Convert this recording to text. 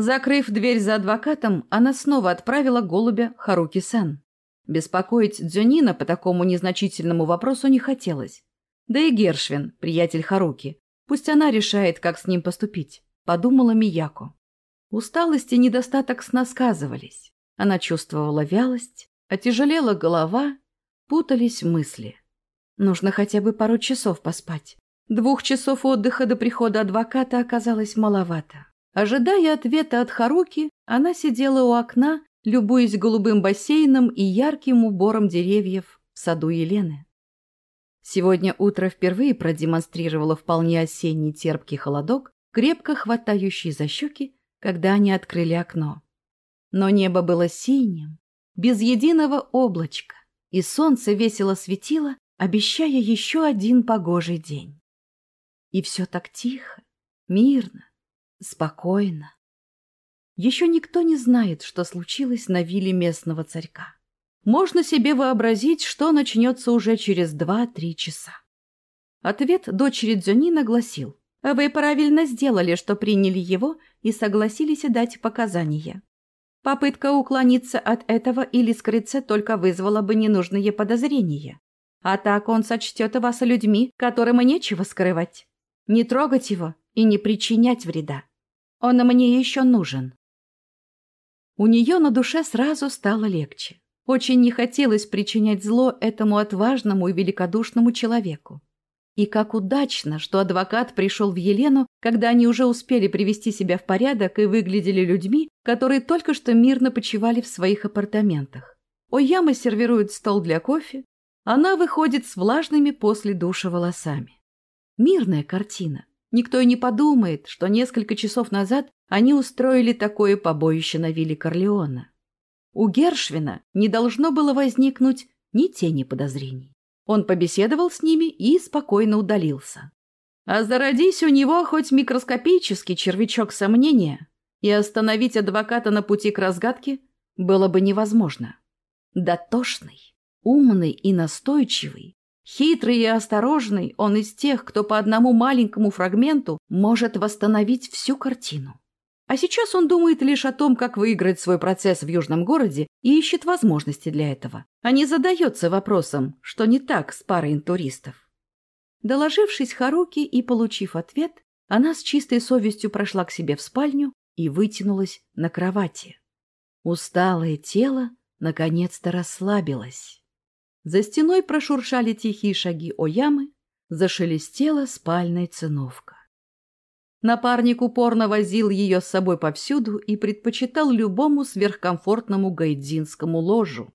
Закрыв дверь за адвокатом, она снова отправила голубя Харуки-сан. Беспокоить Дзюнина по такому незначительному вопросу не хотелось. Да и Гершвин, приятель Харуки, пусть она решает, как с ним поступить, подумала Мияко. Усталость и недостаток сна сказывались. Она чувствовала вялость, отяжелела голова, путались мысли. Нужно хотя бы пару часов поспать. Двух часов отдыха до прихода адвоката оказалось маловато. Ожидая ответа от Харуки, она сидела у окна, любуясь голубым бассейном и ярким убором деревьев в саду Елены. Сегодня утро впервые продемонстрировало вполне осенний терпкий холодок, крепко хватающий за щеки, когда они открыли окно. Но небо было синим, без единого облачка, и солнце весело светило, обещая еще один погожий день. И все так тихо, мирно, Спокойно. Еще никто не знает, что случилось на вилле местного царька. Можно себе вообразить, что начнется уже через два-три часа. Ответ дочери Дзюнина гласил, «Вы правильно сделали, что приняли его и согласились дать показания. Попытка уклониться от этого или скрыться только вызвала бы ненужные подозрения. А так он сочтет вас людьми, которым нечего скрывать. Не трогать его и не причинять вреда. Он мне еще нужен. У нее на душе сразу стало легче. Очень не хотелось причинять зло этому отважному и великодушному человеку. И как удачно, что адвокат пришел в Елену, когда они уже успели привести себя в порядок и выглядели людьми, которые только что мирно почивали в своих апартаментах. Ояма сервирует стол для кофе, она выходит с влажными после душа волосами. Мирная картина, Никто и не подумает, что несколько часов назад они устроили такое побоище на вилле Корлеона. У Гершвина не должно было возникнуть ни тени подозрений. Он побеседовал с ними и спокойно удалился. А зародись у него хоть микроскопический червячок сомнения, и остановить адвоката на пути к разгадке было бы невозможно. Дотошный, умный и настойчивый, Хитрый и осторожный, он из тех, кто по одному маленькому фрагменту может восстановить всю картину. А сейчас он думает лишь о том, как выиграть свой процесс в южном городе и ищет возможности для этого, а не задается вопросом, что не так с парой интуристов. Доложившись Харуки и получив ответ, она с чистой совестью прошла к себе в спальню и вытянулась на кровати. Усталое тело наконец-то расслабилось. За стеной прошуршали тихие шаги Оямы, зашелестела спальная циновка. Напарник упорно возил ее с собой повсюду и предпочитал любому сверхкомфортному гайдзинскому ложу.